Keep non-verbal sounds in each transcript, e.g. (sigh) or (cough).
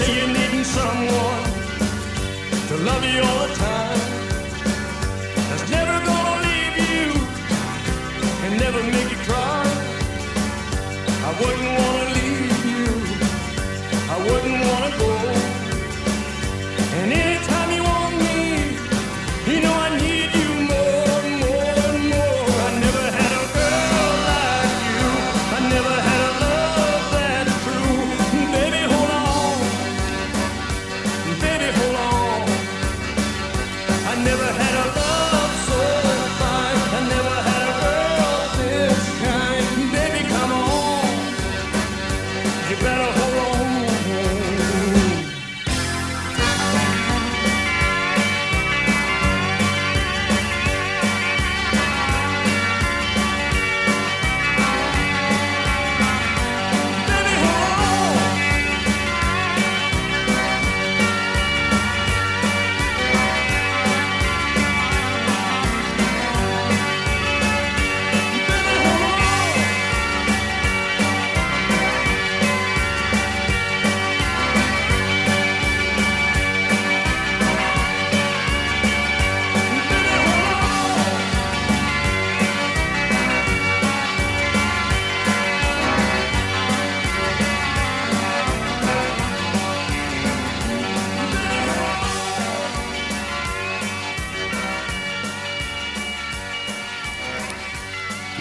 say you're needing someone to love you all the time.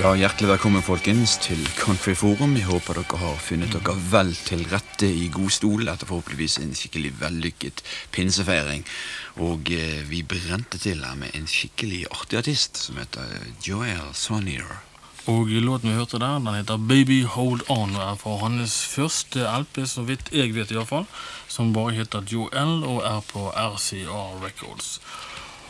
Ja, Hjertelig velkommen folkens til Country Forum. Jeg håper dere har funnet dere vel til rette i god stol etter forhåpentligvis en skikkelig vellykket pinsefeiring. Og eh, vi brente til her med en skikkelig artig artist som heter Joel Sonnier. Og låten vi hørte der, den heter Baby Hold On og er fra hans første LP, så vidt jeg vet i hvert fall, som bare heter Joel og er på RCR Records.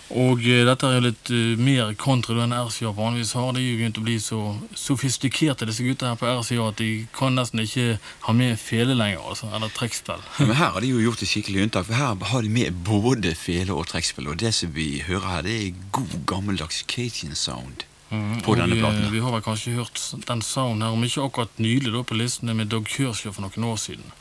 Og eh, dette er jo litt eh, mer kontra enn RCA vanligvis har. De er jo begynt å bli så sofistikerte, disse gutta her på RCA, at de kan nesten ikke ha med fele lenger, altså, eller trekkspill. Men her har de jo gjort et skikkelig unntak, for her har de med både fele og trekkspill. Og det som vi hører her, det er god gammeldags Cajun sound Mm, på denne eh, platen. Vi har vel kanskje hørt den sounden her, om ikke akkurat nylig da på listene med Doug Kershaw for noen år siden.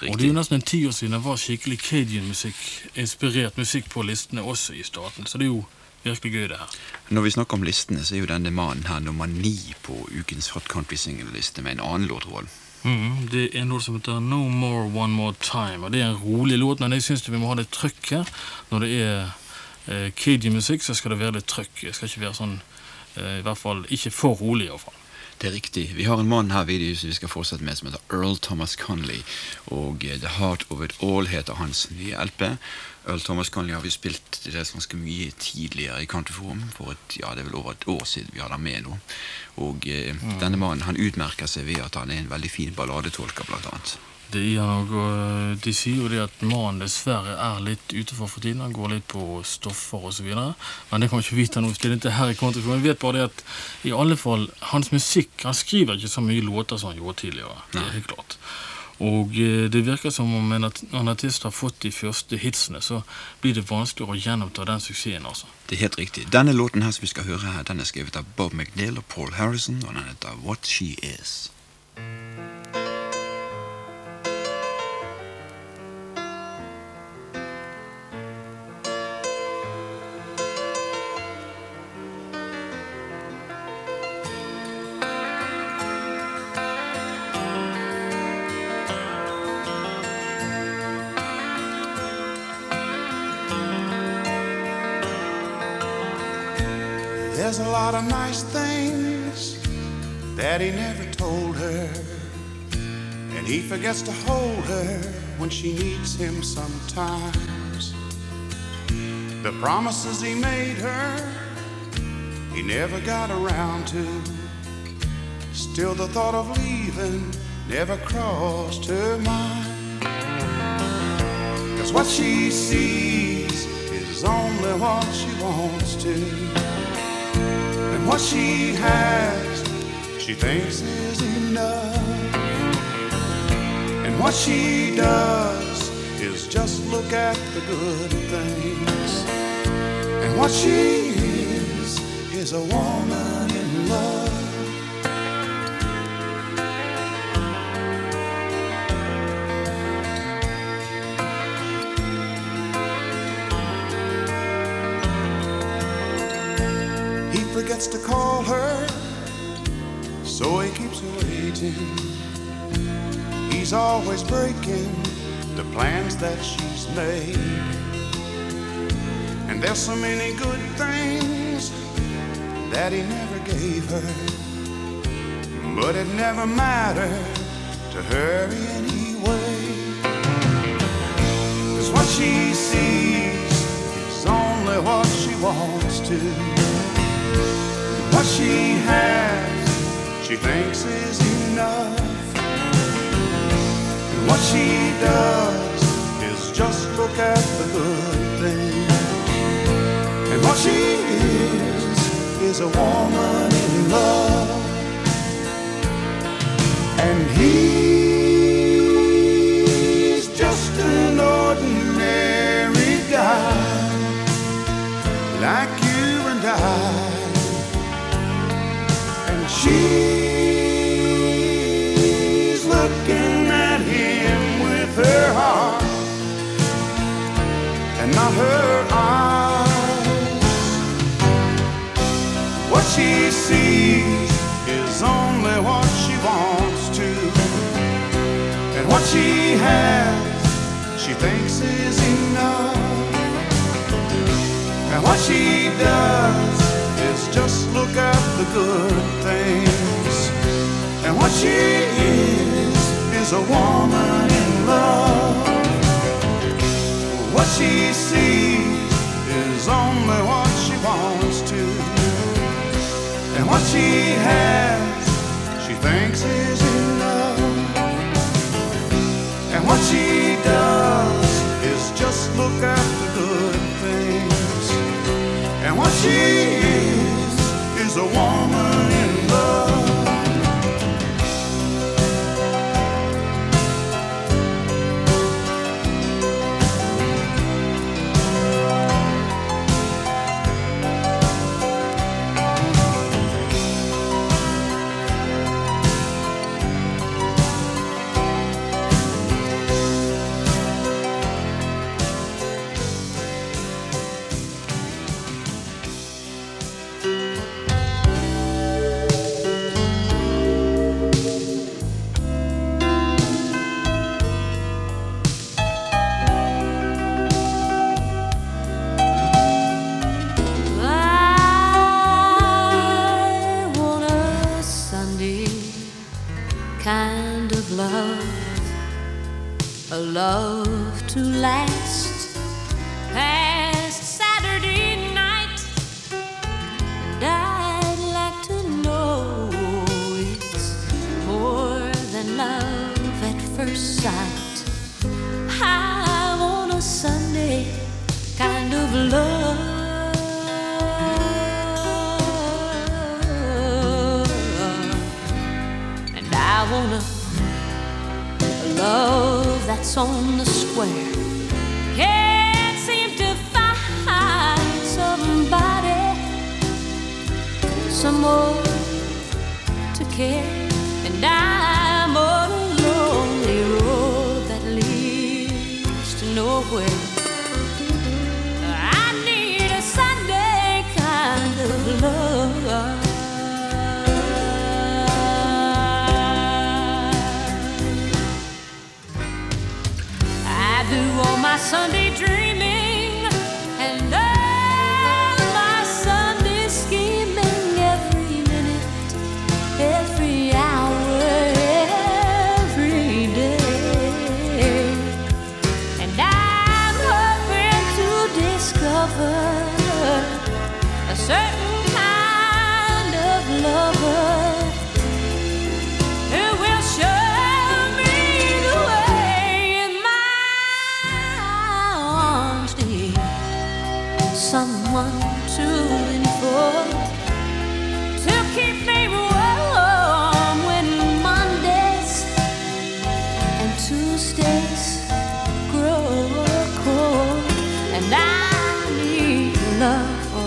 Og det er jo nesten en ti år siden det var skikkelig Cajun-musikk, inspirert musikk på listene også i staten. Så det er jo virkelig gøy, det her. Når vi snakker om listene, så er jo denne mannen her nummer ni på ukens Hot Country Single-liste med en annen låt, Roald. Mhm, det er en låt som heter No More One More Time. Og det er en rolig låt, men jeg syns vi må ha litt trøkk her. Når det er eh, Cajun-musikk, så skal det være litt trøkk. Det skal ikke være sånn eh, I hvert fall ikke for rolig, iallfall. Det er riktig. Vi har en mann her video som vi skal fortsette med, som heter Earl Thomas Conley. Og eh, The Heart of It All heter hans nye LP. Earl Thomas Conley har vi spilt til dels ganske mye tidligere i Countryforum. For et, ja, det er vel over et år siden vi hadde ham med nå. Og eh, denne mannen han utmerker seg ved at han er en veldig fin balladetolker, blant annet. Det er han De sier jo det at mannen dessverre er litt utenfor for tiden. Han går litt på stoffer osv. Men det kan vi ikke vite noe til dette her i Countryforum. Jeg vet bare det at i alle fall hans musikk Han skriver ikke så mye låter som han gjorde tidligere. Det er helt klart. Og eh, det virker som om en en artist har fått de første hitsene, så blir det vanskeligere å gjenoppta den suksessen. altså. Det er helt riktig. Denne låten her som vi skal høre her, den er skrevet av Bob McNeil og Paul Harrison, og den heter What She Is. There's a lot of nice things that he never told her. And he forgets to hold her when she needs him sometimes. The promises he made her, he never got around to. Still, the thought of leaving never crossed her mind. Cause what she sees is only what she wants to. What she has, she thinks is enough. And what she does is just look at the good things. And what she is, is a woman in love. Waiting. He's always breaking the plans that she's made. And there's so many good things that he never gave her. But it never mattered to her anyway. Cause what she sees is only what she wants to. What she has, she thinks is enough. And what she does is just look at the good things. And what she is, is a woman in love. And he's she does is just look at the good things. And what she is, is a woman in love. What she sees is only what she wants to. And what she has, she thinks is nowhere. I need a Sunday kind of love. I do all my Sunday dreaming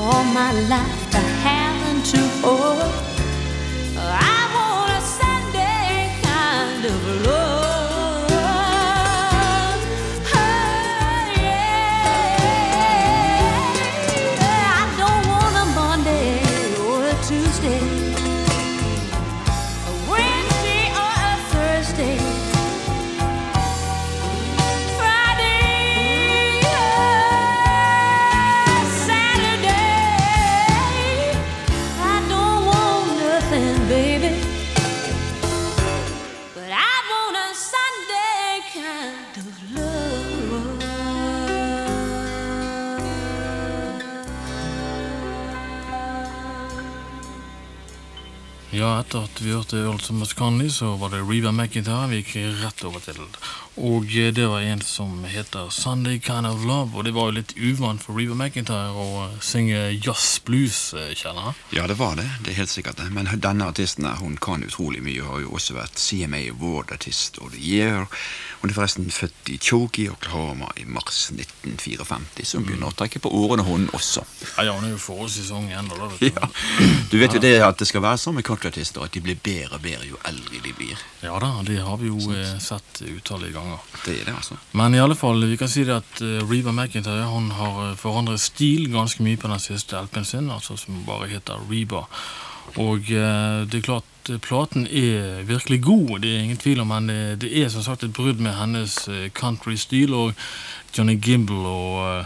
all my life. To have and to hold etter at vi hørte Earl Thomas Conley, så var det Reba McIntyre vi gikk rett over til. Og eh, det var en som heter Sunday Kind of Love, og det var jo litt uvant for Reba McIntyre å eh, synge jazz blues, eh, kjenner jeg. Ja, det var det. Det er helt sikkert det. Men denne artisten her, hun kan utrolig mye. Har jo også vært CMA Award Artist of the Year. Hun er forresten født i Chogi, Oklahoma, i mars 1954, så hun begynner å trekke på årene, hun også. Ja, ja, hun er jo forholdsvis ung ennå, da. vet du. Ja. Du vet jo det at det skal være sånn med countryartister, at de blir bedre og bedre jo eldre de blir. Ja da, det har vi jo sånn. sett utallige ganger. Det er det, altså. Men i alle fall, vi kan si det at eh, Reba McIntyre hun har eh, forandret stil ganske mye på den siste LP-en sin, altså som bare heter Reba. Og eh, det er klart, platen er virkelig god, det er ingen tvil om, men det er som sagt et brudd med hennes country-stil, og Johnny Gimble og eh,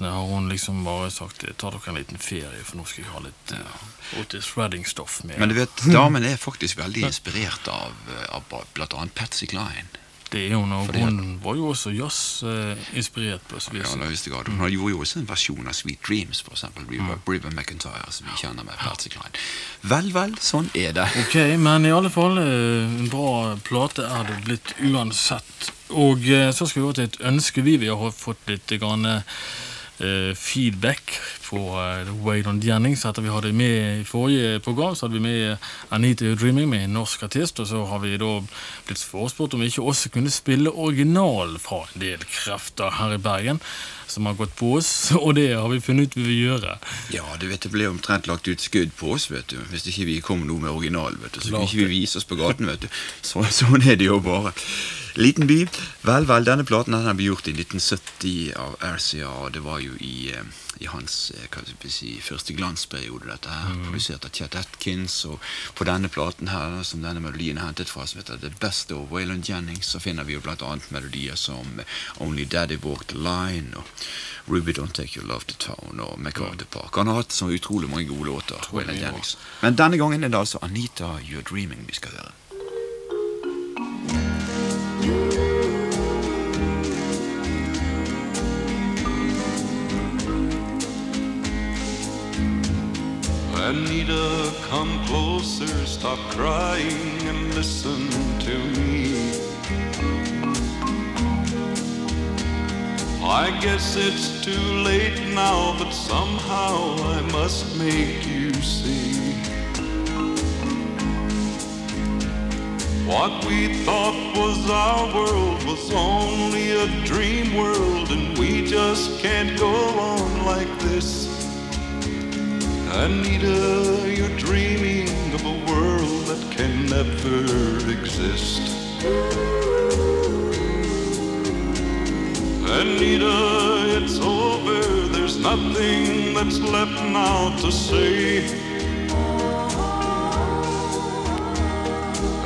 har hun liksom bare sagt ta dere en liten ferie, for nå skal jeg ha litt uh, Otis Redding-stoff med. Men du vet, damen er faktisk veldig inspirert av, av annet Patsy Cline. Det er jo og Fordi hun var jo også jazz-inspirert på Ja, i høyeste grad. Hun gjorde jo også en versjon av Sweet Dreams, eksempel. River, River McIntyre, som vi kjenner med Patsy Klein. Vel, vel, sånn er det. Ok, men i alle fall, eh, en bra plate er det blitt uansett. Og eh, så skal vi gå til et ønske vi, vi har fått litt grann, eh, feedback på Wade on Jennings. Etter vi hadde med i forrige program, så hadde vi med Anita Dreaming med en norsk artist. Og så har vi da blitt forespurt om vi ikke også kunne spille original fra en del krefter her i Bergen. Som har gått på oss, (laughs) og det har vi funnet ut vi vil gjøre. Ja, du vet, det ble omtrent lagt ut skudd på oss, vet du. Hvis ikke vi kom noe med original, vet du. Så kunne ikke vi vise oss på gaten, vet du. Så, sånn er det jo bare. Liten by. Vel, vel, denne platen den ble gjort i 1970 av RCA, og det var jo i, eh, i hans eh, si, første glansperiode, dette her. Produsert av Chet Atkins, og på denne platen her, som denne melodien er hentet fra, som heter The Best of Waylon Jennings, så finner vi jo annet melodier som Only Daddy Walked the Line, og Ruby Don't Take Your Love to Town, og MacArthur Park. Han har hatt så utrolig mange gode låter, Waylon Jennings. Men denne gangen er det altså Anita You're Dreaming vi skal høre. Anita, come closer, stop crying and listen to me. I guess it's too late now, but somehow I must make you see. What we thought was our world was only a dream world, and we just can't go on like this. Anita, you're dreaming of a world that can never exist. Anita, it's over, there's nothing that's left now to say.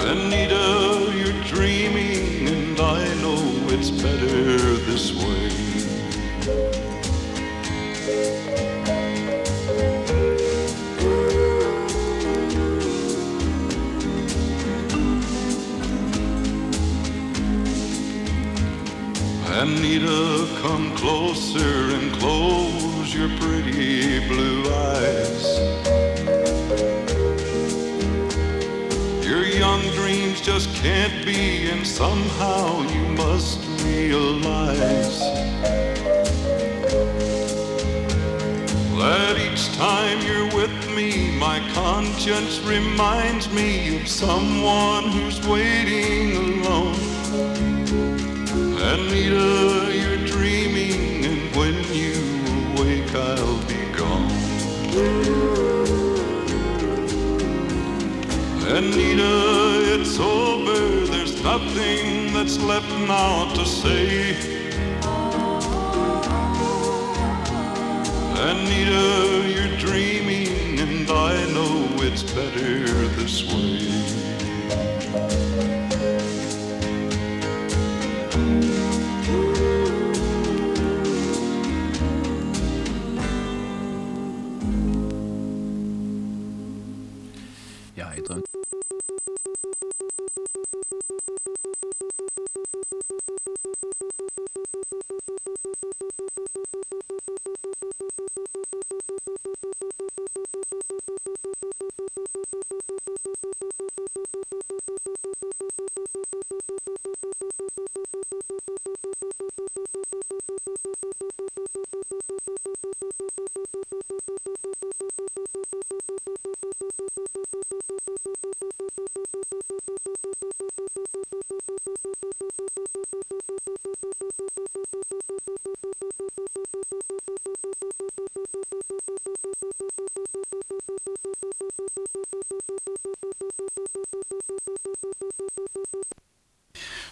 Anita, you're dreaming, and I know it's better this way. Anita, come closer and close your pretty blue eyes. Your young dreams just can't be, and somehow you must realize that each time you're with me, my conscience reminds me of someone who's waiting alone. Anita, you're dreaming, and when you awake, I'll be gone. Anita, it's over, there's nothing that's left now to say. Anita, you're dreaming, and I know it's better this way.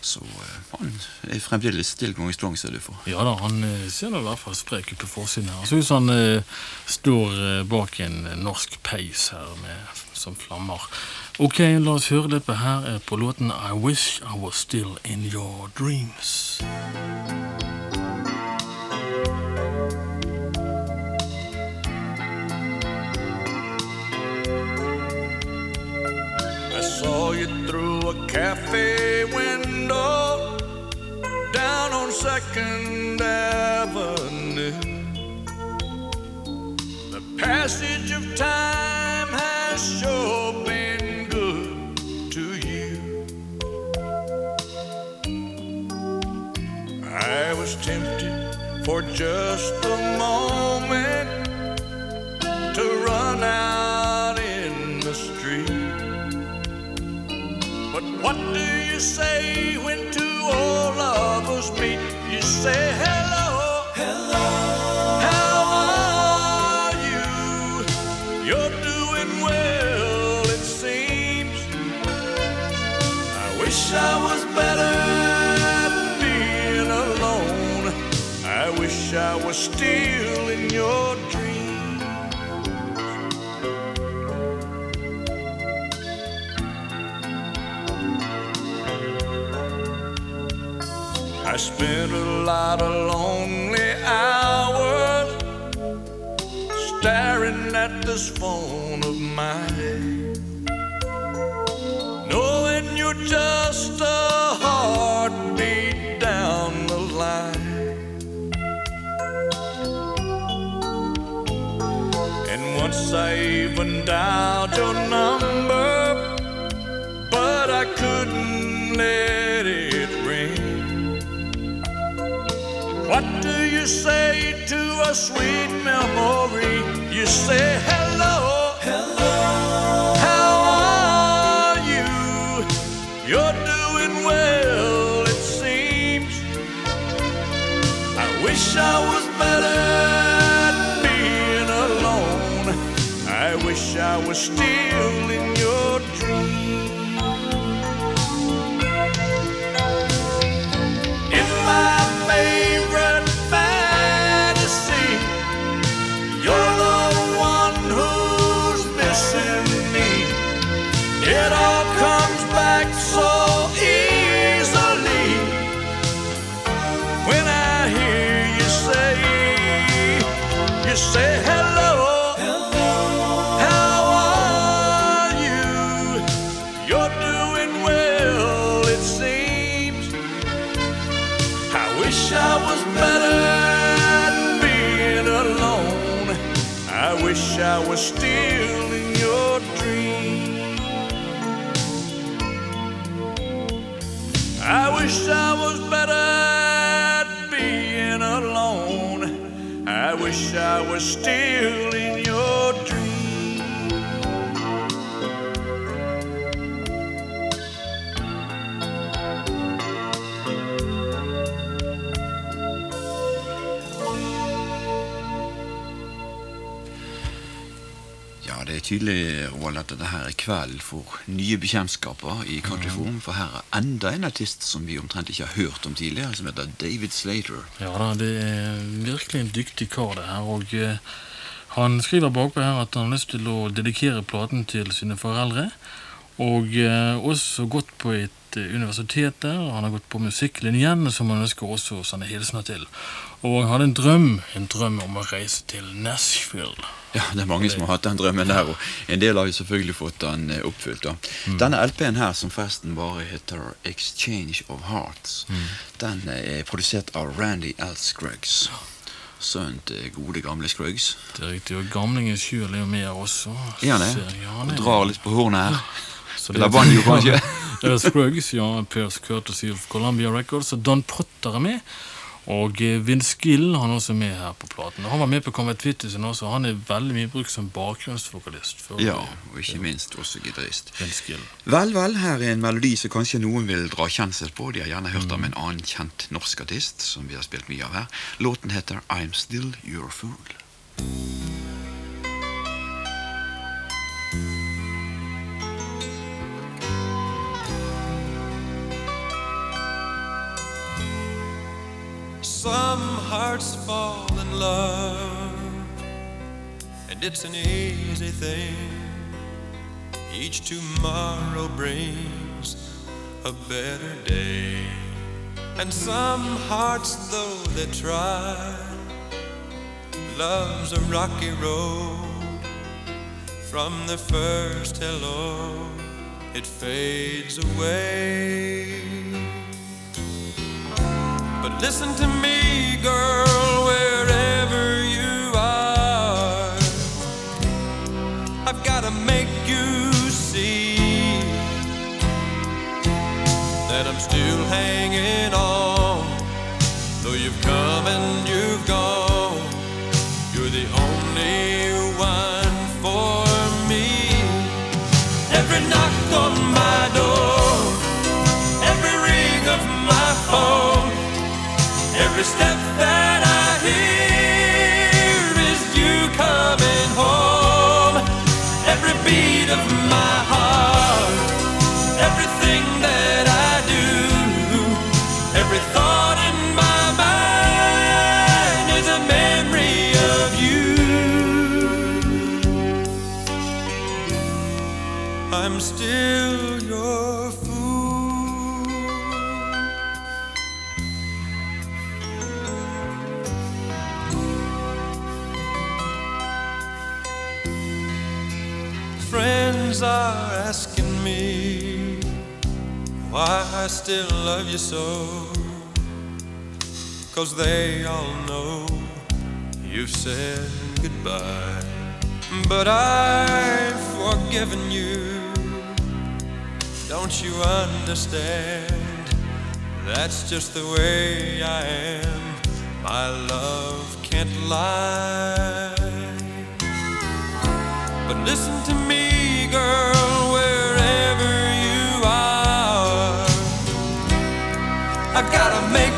Så eh, han er fremdeles still going strong, ser du for. Ja da, han eh, ser nå i hvert fall sprek ut på forsiden her. Han ser ut som han eh, står bak en norsk peis her med, som flammer. Ok, la oss høre det på her på låten I Wish I Was Still In Your Dreams. I saw you through a cafe window on Second Avenue. The passage of time has sure been good to you. I was tempted for just a moment to run out in the street. But what do you say was still in your dreams. I spent a lot of even dialed your number, but I couldn't let it ring. What do you say to a sweet memory? You say hello, hello. Wish I was still in I was still in your tydelig Roald, at dette her er kvelden for nye bekjentskaper i Countryforum. For her er enda en artist som vi omtrent ikke har hørt om tidligere, som heter David Slater. Ja da, det er virkelig en dyktig kar det her, og eh, han skriver bakpå her at han har lyst til å dedikere platen til sine foreldre, og eh, også gått på et eh, universitet der, han har gått på musikklinjen, som han ønsker også å sende hilsener til. Og han hadde en drøm, en drøm om å reise til Nashville. Ja, det er mange som har hatt den drømmen der, og en del har jo selvfølgelig fått den eh, oppfylt. da. Denne LP-en her, som forresten bare heter Exchange of Hearts, den er produsert av Randy L. Scruggs. Sønnen til gode, gamle Scruggs. Det er riktig, og gamlingen sjøl er jo med også. Han det? Ja, han Og drar litt på hornet her. (laughs) Så Spiller banjo, kanskje? (laughs) Ja, Scruggs, ja, Pierce Curtis of Columbia Records, og Don Potter er med. Og eh, Vince Gill han er også med her på platen. Han var med på Convert Wittisen også, og han er veldig mye brukt som bakgrunnsvokalist. Ja, eh, og ikke minst også gitarist. Vel, vel, her er en melodi som kanskje noen vil dra kjensel på. De har gjerne hørt om en annen kjent norsk artist som vi har spilt mye av her. Låten heter I'm Still Your Fool. And it's an easy thing. Each tomorrow brings a better day. And some hearts, though they try, love's a rocky road. From the first hello, it fades away. But listen to me, girl, wherever I'm still your fool. Friends are asking me why I still love you so. Cause they all know you've said goodbye. but I've forgiven you. Don't you understand? That's just the way I am. My love can't lie. But listen to me, girl, wherever you are. I gotta make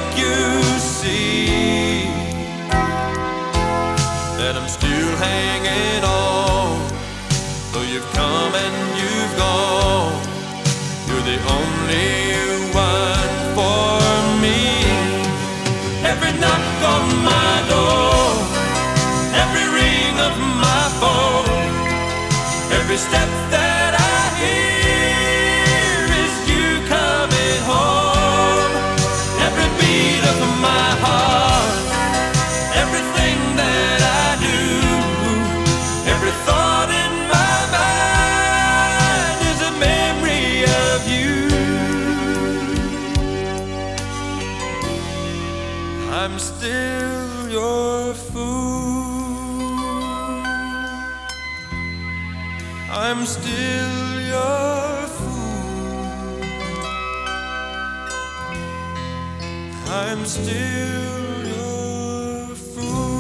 I'm still your fool.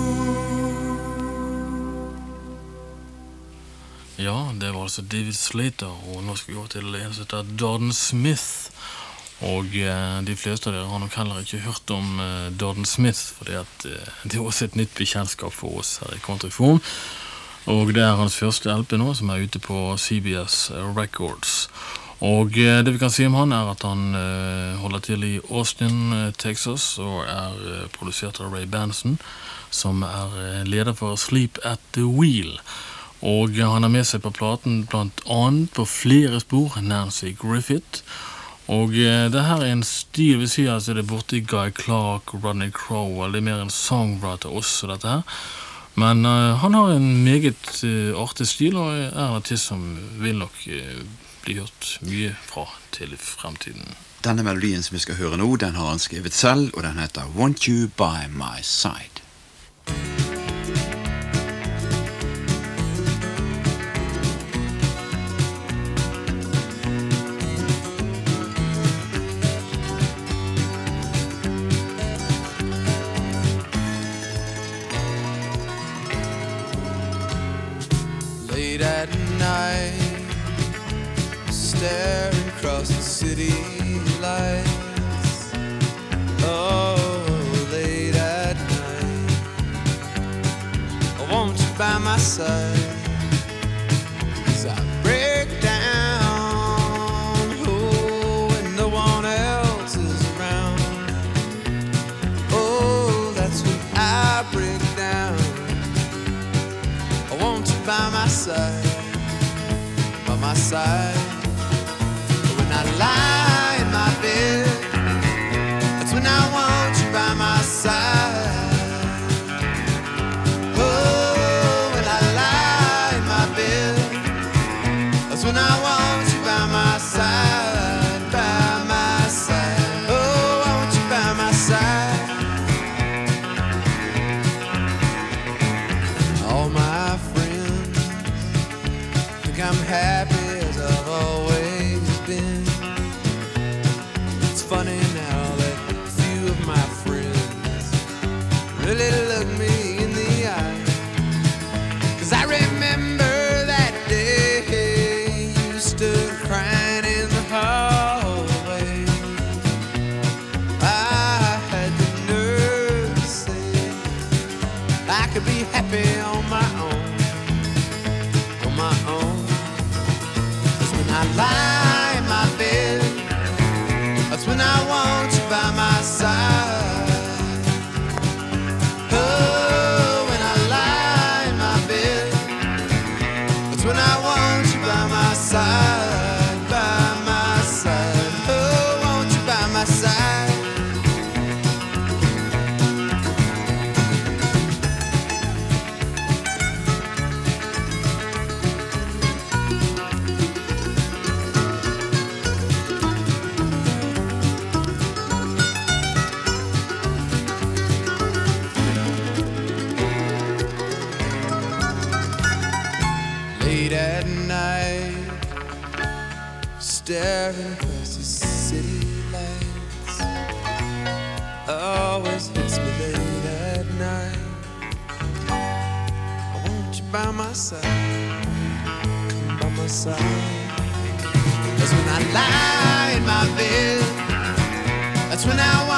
Ja, det var altså David Slater, og nå skal vi gå til en som heter Darden Smith. Og eh, de fleste av dere har nok heller ikke hørt om eh, Darden Smith, at eh, det er også et nytt bekjentskap for oss her i Kontrifon. Og det er hans første LP nå, som er ute på CBS Records. Og eh, det vi kan si om han, er at han eh, holder til i Austin, eh, Texas, og er produsert av Ray Banson, som er leder for Sleep at the Wheel. Og han har med seg på platen annet på flere spor Nancy Griffith. Og det her er en stil vi sier altså det er borti Guy Clark Rodney Crowell. Det er mer en songwriter også, dette her. Men uh, han har en meget uh, artig stil, og er en artist som vil nok eh, bli hørt mye fra til fremtiden. Denne melodien som vi skal høre nå, den har han skrevet selv, og den heter Want You By My Side. That's when I lie in my bed. That's when I